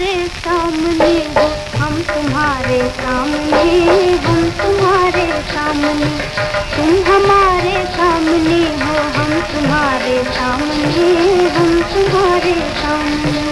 सामने हो, हम तुम्हारे सामने हम तुम्हारे सामने। तुम हमारे सामने हो, हम तुम्हारे सामने हम तुम्हारे सामने।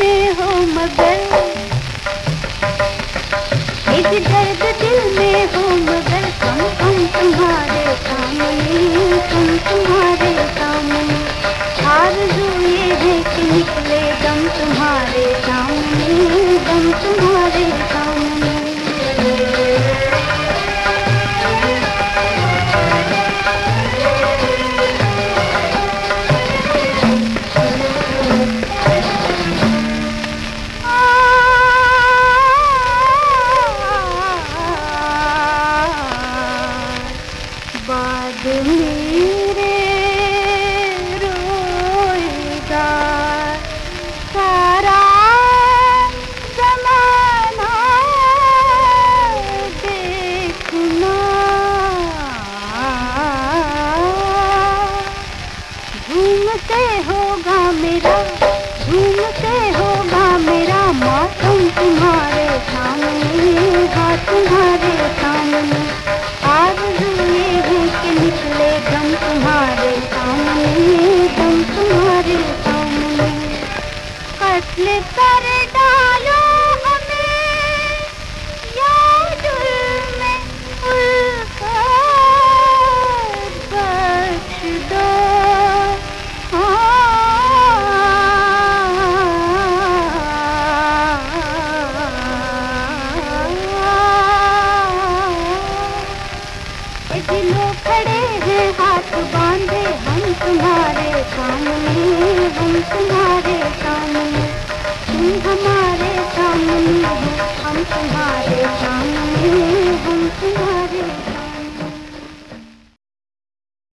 में हो मगर इस दर्द दिल में हो मगर कम कम तुम्हारे सामने। सामने आज जुए कि निकले दम तुम्हारे सामने दम तुम्हारे सामने। कत्ल कर डालो दिलों खड़े हैं, हाथ बांधे, हम तुम्हारे सामने, हम तुम्हारे सामने। तुम हमारे सामने हम तुम्हारे सामने, हम तुम्हारे